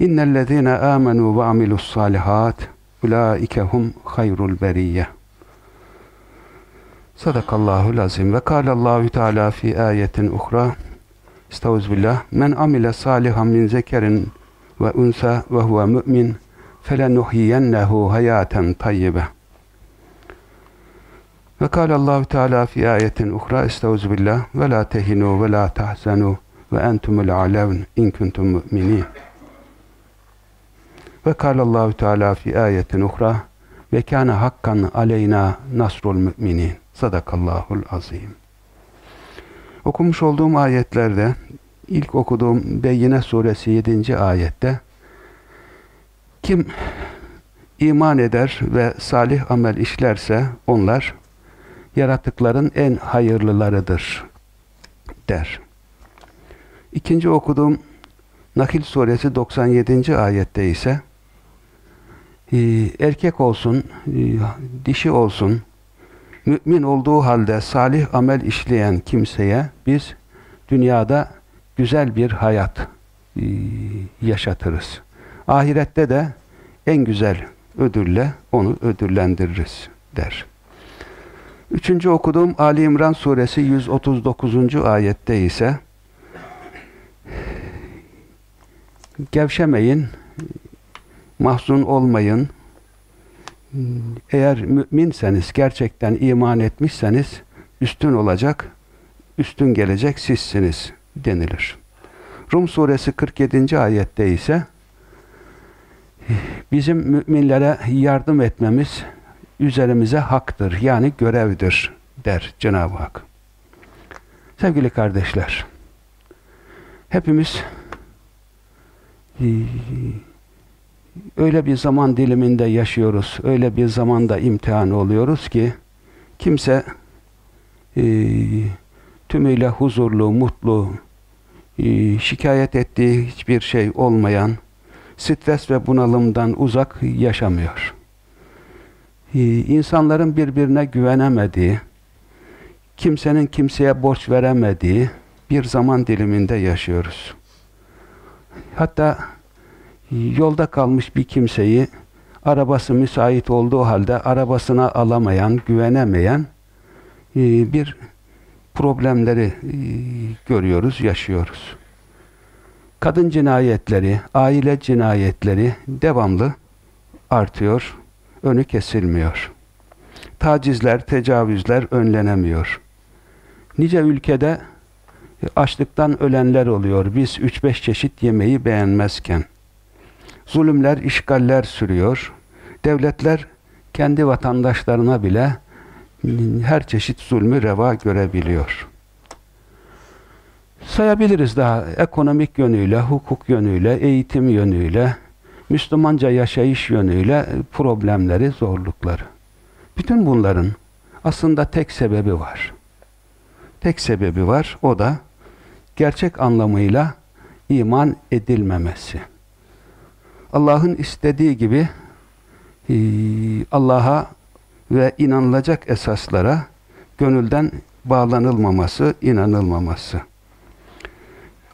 إن الذين آمنوا وعملوا الصالحات أولئك هم خير البرية. صدق الله العظيم. وقال الله تعالى في آية أخرى استعوذ بالله من عمل صالحا من ذكر وأنثى وهو مؤمن فلنحيينه حياة طيبة. وقال الله تعالى في آية أخرى استعوذ بالله ولا تهنوا ولا تحزنوا وأنتم الأعلون إن كنتم مؤمنين. Ve kâlallahu teâlâ fi âyetin uhra ve kâne hakkan aleyna nasrul müminin. Sadakallahul azim. Okumuş olduğum ayetlerde ilk okuduğum Beyyine suresi 7. ayette kim iman eder ve salih amel işlerse onlar yaratıkların en hayırlılarıdır der. İkinci okuduğum Nakil suresi 97. ayette ise erkek olsun, dişi olsun, mümin olduğu halde salih amel işleyen kimseye biz dünyada güzel bir hayat yaşatırız. Ahirette de en güzel ödülle onu ödüllendiririz der. Üçüncü okuduğum Ali İmran suresi 139. ayette ise gevşemeyin, mahzun olmayın, eğer müminseniz, gerçekten iman etmişseniz üstün olacak, üstün gelecek sizsiniz denilir. Rum suresi 47. ayette ise bizim müminlere yardım etmemiz üzerimize haktır, yani görevdir der Cenab-ı Hak. Sevgili kardeşler, hepimiz öyle bir zaman diliminde yaşıyoruz, öyle bir zamanda imtihan oluyoruz ki kimse e, tümüyle huzurlu, mutlu, e, şikayet ettiği hiçbir şey olmayan, stres ve bunalımdan uzak yaşamıyor. E, insanların birbirine güvenemediği, kimsenin kimseye borç veremediği bir zaman diliminde yaşıyoruz. Hatta yolda kalmış bir kimseyi arabası müsait olduğu halde arabasına alamayan, güvenemeyen bir problemleri görüyoruz, yaşıyoruz. Kadın cinayetleri, aile cinayetleri devamlı artıyor, önü kesilmiyor. Tacizler, tecavüzler önlenemiyor. Nice ülkede açlıktan ölenler oluyor. Biz 3-5 çeşit yemeği beğenmezken. Zulümler, işgaller sürüyor. Devletler kendi vatandaşlarına bile her çeşit zulmü reva görebiliyor. Sayabiliriz daha ekonomik yönüyle, hukuk yönüyle, eğitim yönüyle, Müslümanca yaşayış yönüyle problemleri, zorlukları. Bütün bunların aslında tek sebebi var. Tek sebebi var, o da gerçek anlamıyla iman edilmemesi. Allah'ın istediği gibi Allah'a ve inanılacak esaslara gönülden bağlanılmaması, inanılmaması.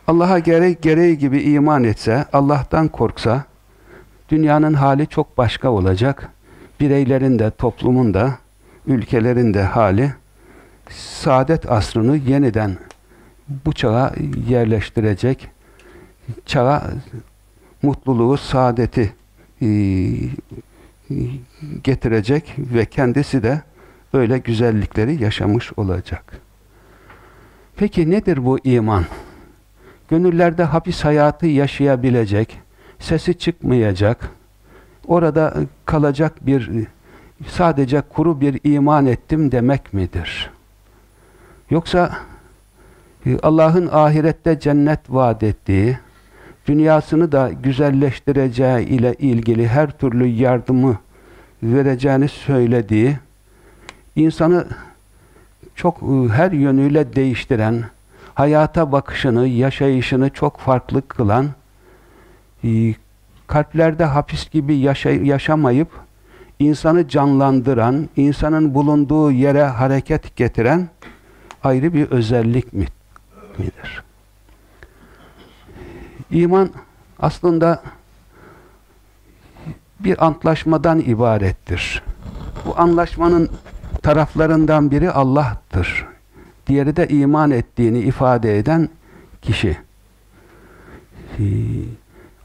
Allah'a gereği, gereği gibi iman etse, Allah'tan korksa, dünyanın hali çok başka olacak. Bireylerin de, toplumun da, ülkelerin de hali, saadet asrını yeniden bu çağa yerleştirecek, çağa mutluluğu, saadeti e, getirecek ve kendisi de öyle güzellikleri yaşamış olacak. Peki nedir bu iman? Gönüllerde hapis hayatı yaşayabilecek, sesi çıkmayacak, orada kalacak bir sadece kuru bir iman ettim demek midir? Yoksa e, Allah'ın ahirette cennet vaat ettiği, dünyasını da güzelleştireceği ile ilgili her türlü yardımı vereceğini söylediği, insanı çok e, her yönüyle değiştiren, hayata bakışını, yaşayışını çok farklı kılan, e, kalplerde hapis gibi yaşamayıp, insanı canlandıran, insanın bulunduğu yere hareket getiren ayrı bir özellik midir? İman aslında bir antlaşmadan ibarettir. Bu anlaşmanın taraflarından biri Allah'tır. Diğeri de iman ettiğini ifade eden kişi.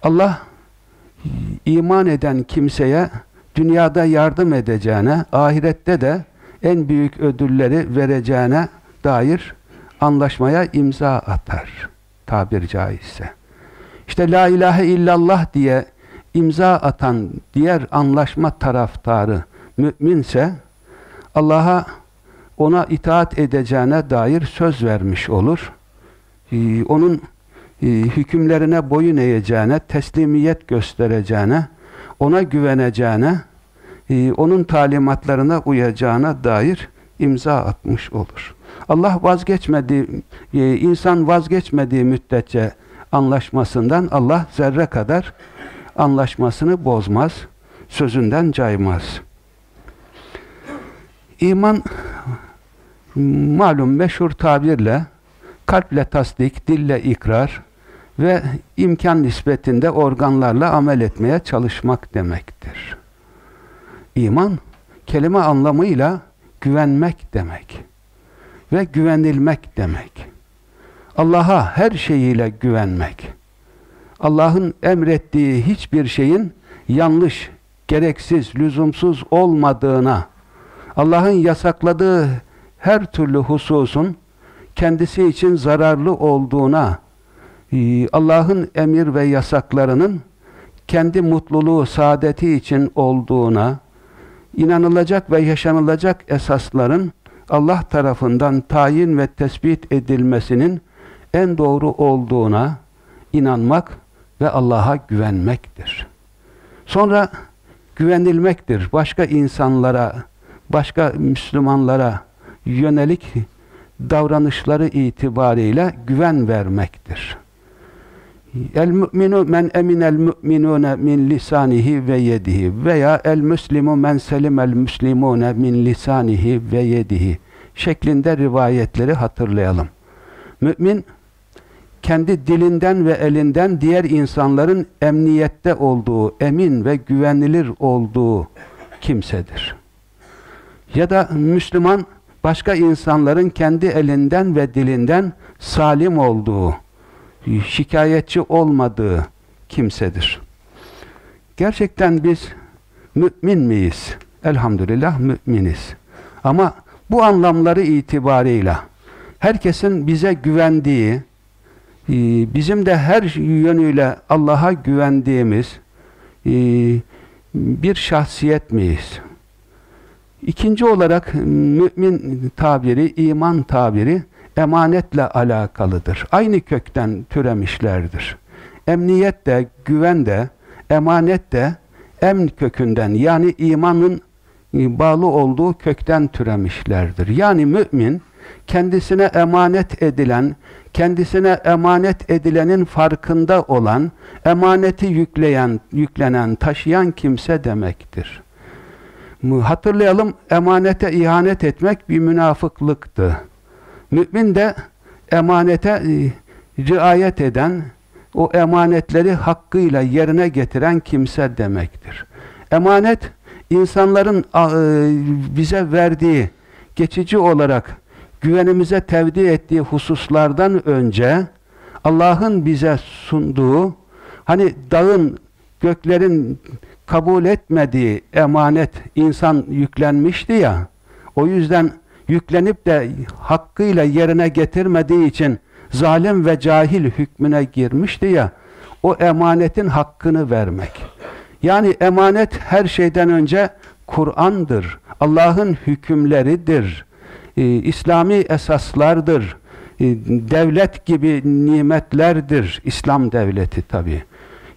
Allah iman eden kimseye dünyada yardım edeceğine, ahirette de en büyük ödülleri vereceğine dair anlaşmaya imza atar. Tabir caizse. İşte la ilahe illallah diye imza atan diğer anlaşma taraftarı müminse Allah'a ona itaat edeceğine dair söz vermiş olur. Ee, onun e, hükümlerine boyun eğeceğine, teslimiyet göstereceğine, ona güveneceğine, e, onun talimatlarına uyacağına dair imza atmış olur. Allah vazgeçmediği, e, insan vazgeçmediği müddetçe anlaşmasından Allah zerre kadar anlaşmasını bozmaz, sözünden caymaz. İman malum meşhur tabirle kalple tasdik, dille ikrar ve imkan nispetinde organlarla amel etmeye çalışmak demektir. İman kelime anlamıyla güvenmek demek ve güvenilmek demek. Allah'a her şeyiyle güvenmek. Allah'ın emrettiği hiçbir şeyin yanlış, gereksiz, lüzumsuz olmadığına, Allah'ın yasakladığı her türlü hususun kendisi için zararlı olduğuna, e, Allah'ın emir ve yasaklarının kendi mutluluğu, saadeti için olduğuna, inanılacak ve yaşanılacak esasların Allah tarafından tayin ve tespit edilmesinin en doğru olduğuna inanmak ve Allah'a güvenmektir. Sonra güvenilmektir. Başka insanlara, başka Müslümanlara yönelik davranışları itibariyle güven vermektir. El mü'minu men eminel mü'minune min lisanihi ve yedihi veya el müslimu men selimel müslimune min lisanihi ve yedihi şeklinde rivayetleri hatırlayalım. Mümin kendi dilinden ve elinden diğer insanların emniyette olduğu, emin ve güvenilir olduğu kimsedir. Ya da Müslüman başka insanların kendi elinden ve dilinden salim olduğu, şikayetçi olmadığı kimsedir. Gerçekten biz mümin miyiz? Elhamdülillah müminiz. Ama bu anlamları itibarıyla herkesin bize güvendiği, bizim de her yönüyle Allah'a güvendiğimiz e, bir şahsiyet miyiz? İkinci olarak mümin tabiri, iman tabiri emanetle alakalıdır. Aynı kökten türemişlerdir. Emniyet de, güven de, emanet de emn kökünden yani imanın e, bağlı olduğu kökten türemişlerdir. Yani mümin kendisine emanet edilen, kendisine emanet edilenin farkında olan, emaneti yükleyen, yüklenen, taşıyan kimse demektir. Hatırlayalım, emanete ihanet etmek bir münafıklıktı. Mümin de emanete e, riayet eden, o emanetleri hakkıyla yerine getiren kimse demektir. Emanet, insanların e, bize verdiği, geçici olarak güvenimize tevdi ettiği hususlardan önce Allah'ın bize sunduğu, hani dağın, göklerin kabul etmediği emanet insan yüklenmişti ya, o yüzden yüklenip de hakkıyla yerine getirmediği için zalim ve cahil hükmüne girmişti ya, o emanetin hakkını vermek. Yani emanet her şeyden önce Kur'an'dır, Allah'ın hükümleridir, e, İslami esaslardır, e, devlet gibi nimetlerdir, İslam devleti tabi.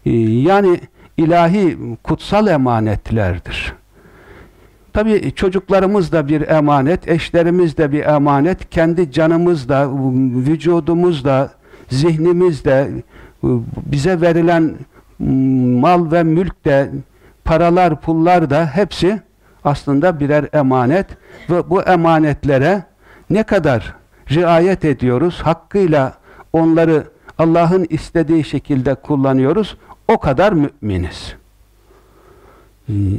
E, yani ilahi kutsal emanetlerdir. Tabi çocuklarımız da bir emanet, eşlerimiz de bir emanet, kendi canımız da, vücudumuz da, zihnimiz de, bize verilen mal ve mülk de, paralar, pullar da hepsi aslında birer emanet ve bu emanetlere ne kadar riayet ediyoruz, hakkıyla onları Allah'ın istediği şekilde kullanıyoruz, o kadar müminiz.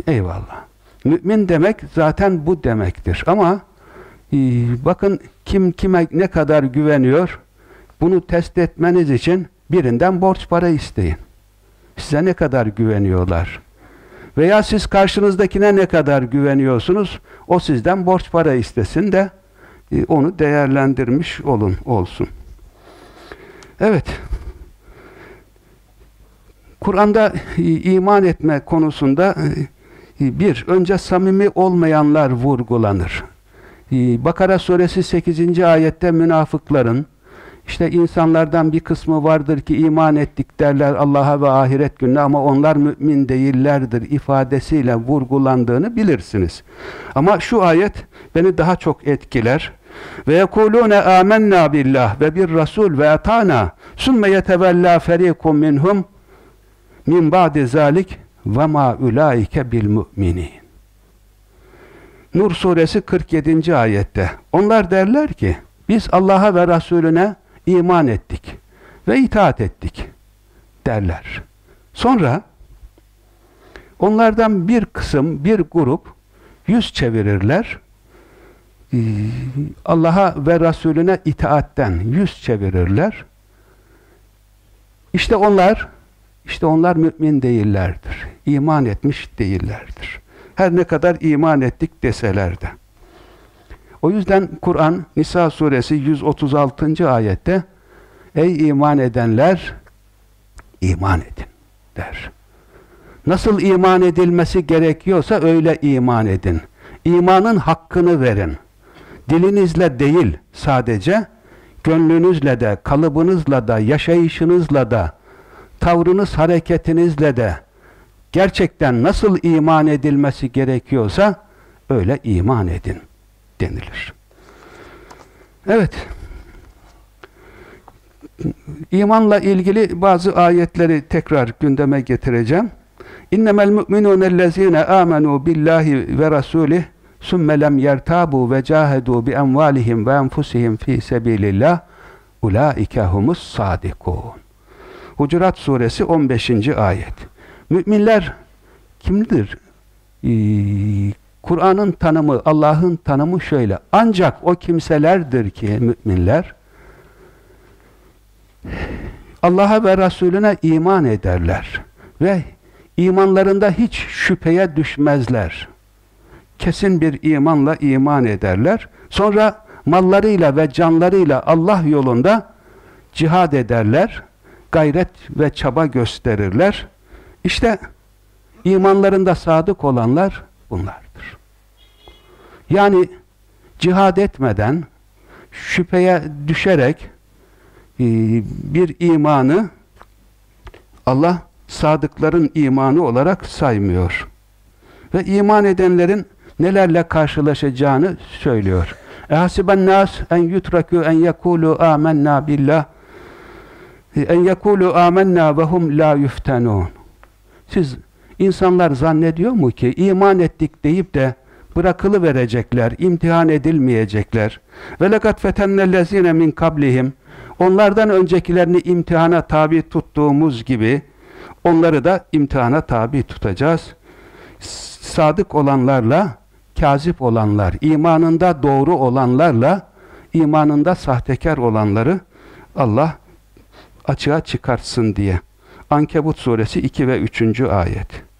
Eyvallah. Mümin demek zaten bu demektir. Ama e, bakın kim kime ne kadar güveniyor, bunu test etmeniz için birinden borç para isteyin. Size ne kadar güveniyorlar? Veya siz karşınızdakine ne kadar güveniyorsunuz? O sizden borç para istesin de e, onu değerlendirmiş olun olsun. Evet. Kur'an'da iman etme konusunda e, bir, önce samimi olmayanlar vurgulanır. E, Bakara suresi 8. ayette münafıkların işte insanlardan bir kısmı vardır ki iman ettik derler Allah'a ve ahiret gününe ama onlar mümin değillerdir ifadesiyle vurgulandığını bilirsiniz. Ama şu ayet beni daha çok etkiler. Ve yekulune amennâ billah ve bir rasul ve etana sümme yetevellâ ferîkum minhum min ba'di zalik ve ma ulaike bil mu'minin. Nur suresi 47. ayette. Onlar derler ki biz Allah'a ve Resulüne iman ettik ve itaat ettik derler. Sonra onlardan bir kısım, bir grup yüz çevirirler. Ee, Allah'a ve Resulüne itaatten yüz çevirirler. İşte onlar işte onlar mümin değillerdir. İman etmiş değillerdir. Her ne kadar iman ettik deseler de. O yüzden Kur'an Nisa suresi 136. ayette Ey iman edenler iman edin der. Nasıl iman edilmesi gerekiyorsa öyle iman edin. İmanın hakkını verin. Dilinizle değil sadece gönlünüzle de, kalıbınızla da, yaşayışınızla da, tavrınız, hareketinizle de gerçekten nasıl iman edilmesi gerekiyorsa öyle iman edin denilir. Evet. İmanla ilgili bazı ayetleri tekrar gündeme getireceğim. İnnemel mu'minûnellezîne âmenû billahi ve rasûlih sümme lem yertâbû ve câhedû bi emvâlihim ve enfusihim fî sebîlillah ulaike humus sâdikûn. Hucurat suresi 15. ayet. Müminler kimdir? Ee, Kur'an'ın tanımı, Allah'ın tanımı şöyle. Ancak o kimselerdir ki müminler Allah'a ve Resulüne iman ederler ve imanlarında hiç şüpheye düşmezler. Kesin bir imanla iman ederler. Sonra mallarıyla ve canlarıyla Allah yolunda cihad ederler. Gayret ve çaba gösterirler. İşte imanlarında sadık olanlar bunlardır. Yani cihad etmeden, şüpheye düşerek e, bir imanı Allah sadıkların imanı olarak saymıyor. Ve iman edenlerin nelerle karşılaşacağını söylüyor. Ehasiben nas en yutraku en yekulu amennâ billah en yekulu amennâ ve hum la. Siz insanlar zannediyor mu ki iman ettik deyip de bırakılı verecekler, imtihan edilmeyecekler. Ve lekat fetennellezine min kablihim onlardan öncekilerini imtihana tabi tuttuğumuz gibi onları da imtihana tabi tutacağız. Sadık olanlarla kazip olanlar, imanında doğru olanlarla imanında sahtekar olanları Allah açığa çıkartsın diye. Ankebut suresi 2 ve 3. ayet.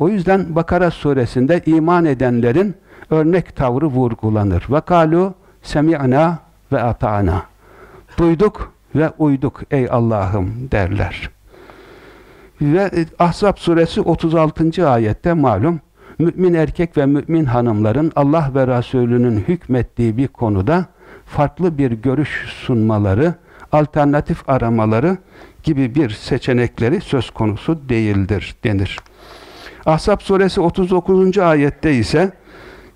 O yüzden Bakara suresinde iman edenlerin örnek tavrı vurgulanır. Ve kalu semi'na ve ata'na. Duyduk ve uyduk ey Allah'ım derler. Ve e, Ahzab suresi 36. ayette malum mümin erkek ve mümin hanımların Allah ve Resulünün hükmettiği bir konuda farklı bir görüş sunmaları, alternatif aramaları gibi bir seçenekleri söz konusu değildir denir. Ahzab suresi 39. ayette ise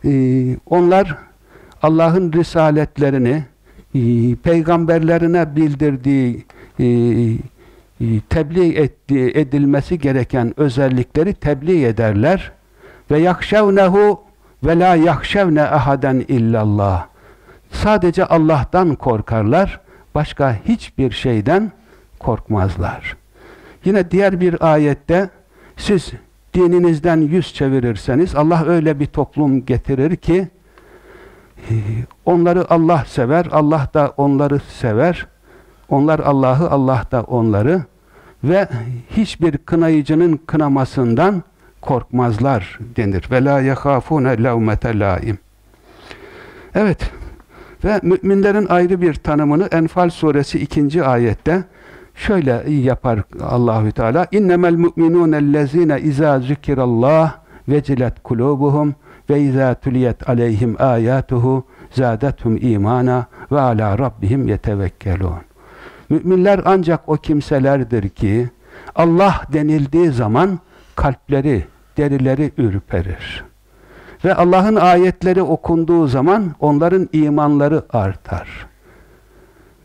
e, onlar Allah'ın risaletlerini e, peygamberlerine bildirdiği e, tebliğ ettiği, edilmesi gereken özellikleri tebliğ ederler ve yakşevnehu ve la yakşevne ahaden illallah sadece Allah'tan korkarlar başka hiçbir şeyden korkmazlar. Yine diğer bir ayette siz dininizden yüz çevirirseniz Allah öyle bir toplum getirir ki onları Allah sever, Allah da onları sever. Onlar Allah'ı, Allah da onları ve hiçbir kınayıcının kınamasından korkmazlar denir. Ve la yehafune levmete laim. Evet. Ve müminlerin ayrı bir tanımını Enfal suresi 2. ayette şöyle yapar Allahü Teala innemel mu'minûnellezîne izâ zükirallah vecilet kulubuhum ve izâ tuliyet aleyhim âyâtuhu zâdethum imana ve alâ rabbihim yetevekkelûn. Müminler ancak o kimselerdir ki Allah denildiği zaman kalpleri, derileri ürperir. Ve Allah'ın ayetleri okunduğu zaman onların imanları artar.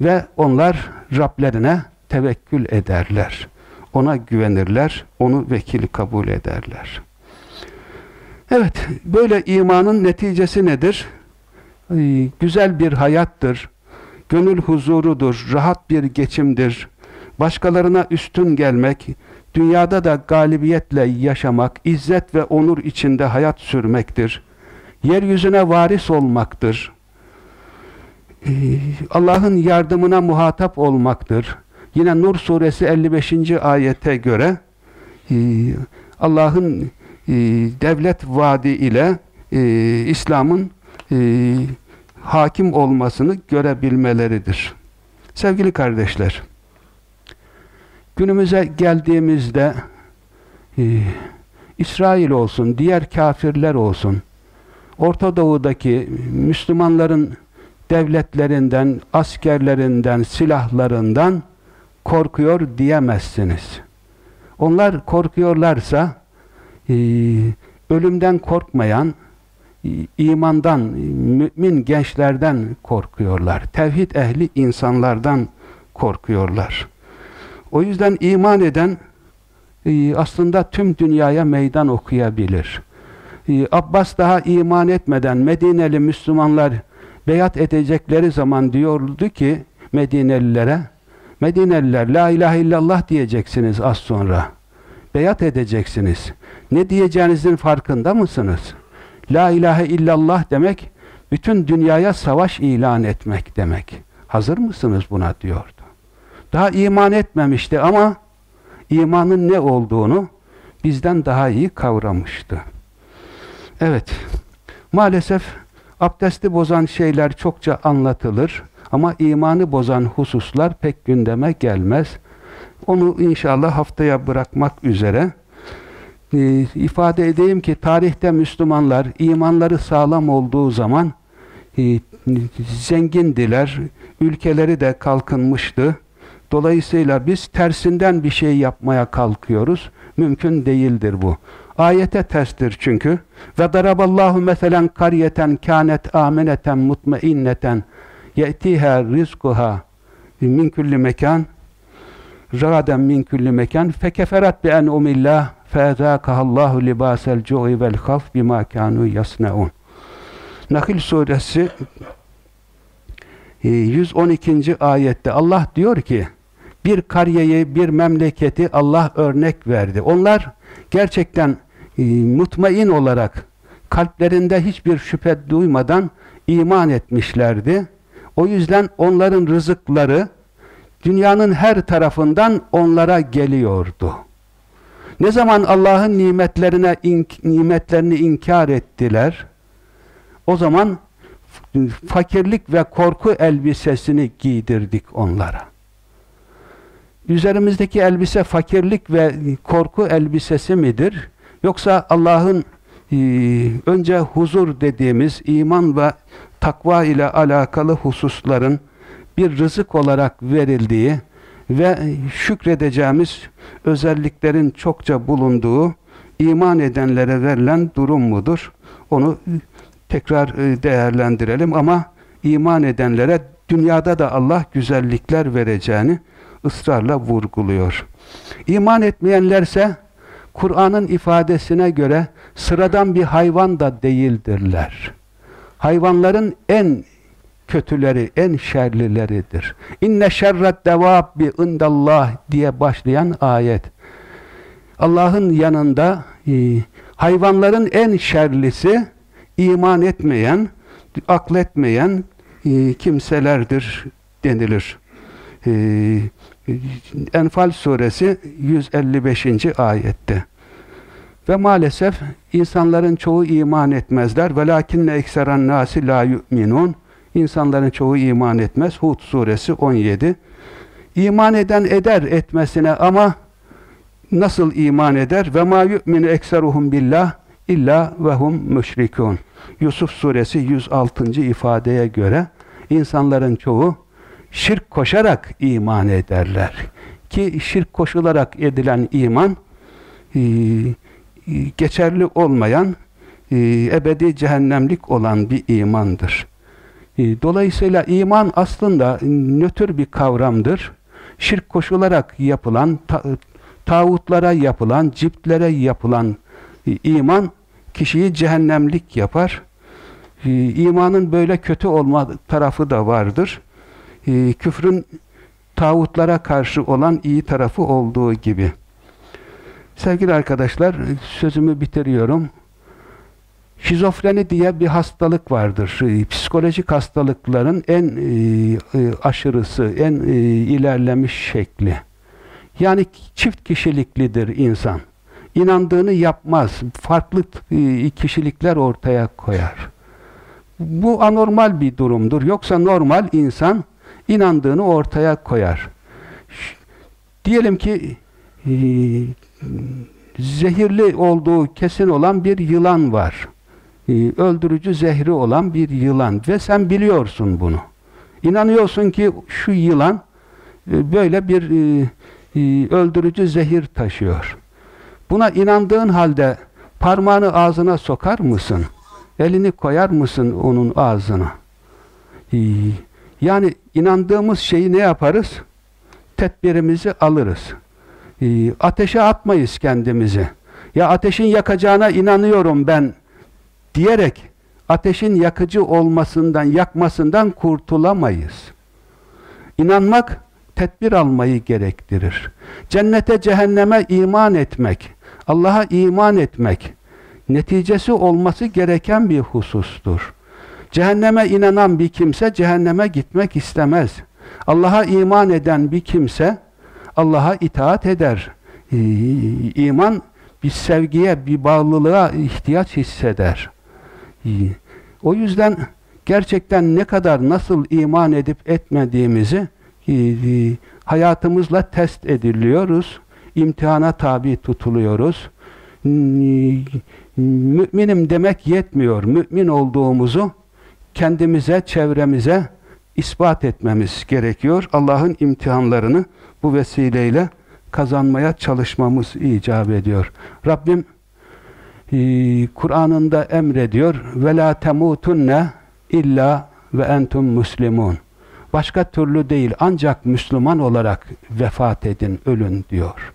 Ve onlar Rablerine tevekkül ederler. Ona güvenirler, onu vekil kabul ederler. Evet, böyle imanın neticesi nedir? Ee, güzel bir hayattır, gönül huzurudur, rahat bir geçimdir, başkalarına üstün gelmek, dünyada da galibiyetle yaşamak, izzet ve onur içinde hayat sürmektir. Yeryüzüne varis olmaktır. Ee, Allah'ın yardımına muhatap olmaktır. Yine Nur suresi 55. ayete göre e, Allah'ın e, devlet vaadi ile e, İslam'ın hakim olmasını görebilmeleridir. Sevgili kardeşler, günümüze geldiğimizde İsrail olsun, diğer kafirler olsun, Orta Doğu'daki Müslümanların devletlerinden, askerlerinden, silahlarından korkuyor diyemezsiniz. Onlar korkuyorlarsa e, ölümden korkmayan, e, imandan, mümin gençlerden korkuyorlar. Tevhid ehli insanlardan korkuyorlar. O yüzden iman eden e, aslında tüm dünyaya meydan okuyabilir. Abbas daha iman etmeden Medineli Müslümanlar beyat edecekleri zaman diyordu ki Medinelilere Medineliler la ilahe illallah diyeceksiniz az sonra. Beyat edeceksiniz. Ne diyeceğinizin farkında mısınız? La ilahe illallah demek bütün dünyaya savaş ilan etmek demek. Hazır mısınız buna diyordu. Daha iman etmemişti ama imanın ne olduğunu bizden daha iyi kavramıştı. Evet, maalesef abdesti bozan şeyler çokça anlatılır. Ama imanı bozan hususlar pek gündeme gelmez. Onu inşallah haftaya bırakmak üzere e, ifade edeyim ki tarihte Müslümanlar imanları sağlam olduğu zaman e, zengindiler, ülkeleri de kalkınmıştı. Dolayısıyla biz tersinden bir şey yapmaya kalkıyoruz. Mümkün değildir bu. Ayete terstir çünkü. Ve daraballahu meselen karyeten kânet âmeneten mutmainneten ye'tiha rizkuha min kulli mekan ragaden min kulli mekan fekeferat bi en'umillah feezâkahallahu libâsel cu'i vel khaf bima kânû yasne'un Nakil suresi 112. E, ayette Allah diyor ki bir kariyeyi, bir memleketi Allah örnek verdi. Onlar gerçekten e, mutmain olarak kalplerinde hiçbir şüphe duymadan iman etmişlerdi. O yüzden onların rızıkları dünyanın her tarafından onlara geliyordu. Ne zaman Allah'ın nimetlerine ink, nimetlerini inkar ettiler, o zaman fakirlik ve korku elbisesini giydirdik onlara. Üzerimizdeki elbise fakirlik ve korku elbisesi midir? Yoksa Allah'ın önce huzur dediğimiz iman ve takva ile alakalı hususların bir rızık olarak verildiği ve şükredeceğimiz özelliklerin çokça bulunduğu iman edenlere verilen durum mudur? Onu tekrar e, değerlendirelim ama iman edenlere dünyada da Allah güzellikler vereceğini ısrarla vurguluyor. İman etmeyenlerse Kur'an'ın ifadesine göre sıradan bir hayvan da değildirler. Hayvanların en kötüleri, en şerlileridir. İnne şerret devabbi indallah diye başlayan ayet. Allah'ın yanında e, hayvanların en şerlisi iman etmeyen, akletmeyen e, kimselerdir denilir. E, Enfal suresi 155. ayette. Ve maalesef insanların çoğu iman etmezler. Velakinne ekseren nasi la yu'minun. İnsanların çoğu iman etmez. Hud suresi 17. İman eden eder etmesine ama nasıl iman eder? Ve ma yu'minu ekseruhum billah illa ve hum müşrikun. Yusuf suresi 106. ifadeye göre insanların çoğu şirk koşarak iman ederler. Ki şirk koşularak edilen iman e, geçerli olmayan, e, ebedi cehennemlik olan bir imandır. E, dolayısıyla iman aslında nötr bir kavramdır. Şirk koşularak yapılan, ta, tağutlara yapılan, ciptlere yapılan e, iman kişiyi cehennemlik yapar. E, imanın böyle kötü olma tarafı da vardır. E, küfrün tağutlara karşı olan iyi tarafı olduğu gibi. Sevgili arkadaşlar, sözümü bitiriyorum. Şizofreni diye bir hastalık vardır. E, psikolojik hastalıkların en e, aşırısı, en e, ilerlemiş şekli. Yani çift kişiliklidir insan. İnandığını yapmaz. Farklı e, kişilikler ortaya koyar. Bu anormal bir durumdur. Yoksa normal insan inandığını ortaya koyar. Diyelim ki e, zehirli olduğu kesin olan bir yılan var. E, öldürücü zehri olan bir yılan ve sen biliyorsun bunu. İnanıyorsun ki şu yılan e, böyle bir öldürücü zehir taşıyor. Buna inandığın halde parmağını ağzına sokar mısın? Elini koyar mısın onun ağzına? Yani inandığımız şeyi ne yaparız? Tedbirimizi alırız. E, ateşe atmayız kendimizi. Ya ateşin yakacağına inanıyorum ben diyerek ateşin yakıcı olmasından, yakmasından kurtulamayız. İnanmak, tedbir almayı gerektirir. Cennete, cehenneme iman etmek, Allah'a iman etmek, neticesi olması gereken bir husustur. Cehenneme inanan bir kimse cehenneme gitmek istemez. Allah'a iman eden bir kimse Allah'a itaat eder. Ee, iman bir sevgiye, bir bağlılığa ihtiyaç hisseder. Ee, o yüzden gerçekten ne kadar nasıl iman edip etmediğimizi e, e, hayatımızla test ediliyoruz. İmtihana tabi tutuluyoruz. Müminim demek yetmiyor. Mümin olduğumuzu kendimize, çevremize ispat etmemiz gerekiyor. Allah'ın imtihanlarını bu vesileyle kazanmaya çalışmamız icap ediyor. Rabbim e, Kur'an'ında emrediyor ve la temutunne illa ve entum muslimun. Başka türlü değil ancak Müslüman olarak vefat edin, ölün diyor.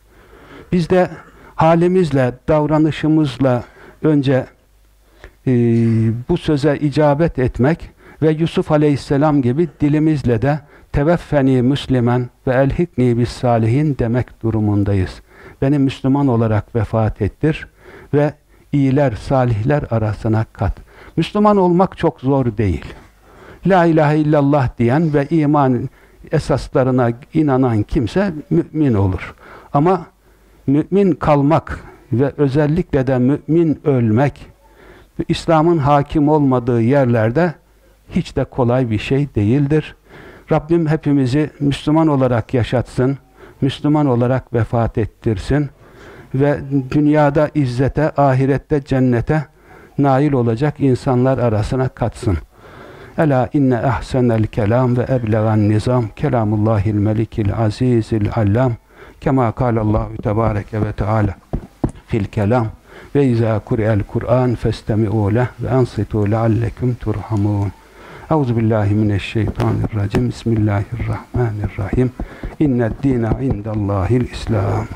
Biz de halimizle, davranışımızla önce e, bu söze icabet etmek ve Yusuf Aleyhisselam gibi dilimizle de teveffeni Müslüman ve elhikni bis salihin demek durumundayız. Beni Müslüman olarak vefat ettir ve iyiler, salihler arasına kat. Müslüman olmak çok zor değil. La ilahe illallah diyen ve iman esaslarına inanan kimse mümin olur. Ama mümin kalmak ve özellikle de mümin ölmek İslam'ın hakim olmadığı yerlerde hiç de kolay bir şey değildir. Rabbim hepimizi Müslüman olarak yaşatsın, Müslüman olarak vefat ettirsin ve dünyada izzete, ahirette cennete nail olacak insanlar arasına katsın. Ela inne ahsenel kelam ve eblegan nizam kelamullahil melikil azizil allam kema kâlallahu tebâreke ve teâlâ fil kelam ve izâ kuri'el Kur'an festemi'û leh ve ansitu leallekum turhamun. Euzu billahi mineşşeytanirracim. Bismillahirrahmanirrahim. İnned dîne indallâhil İslam.